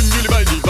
Kun jullie bij die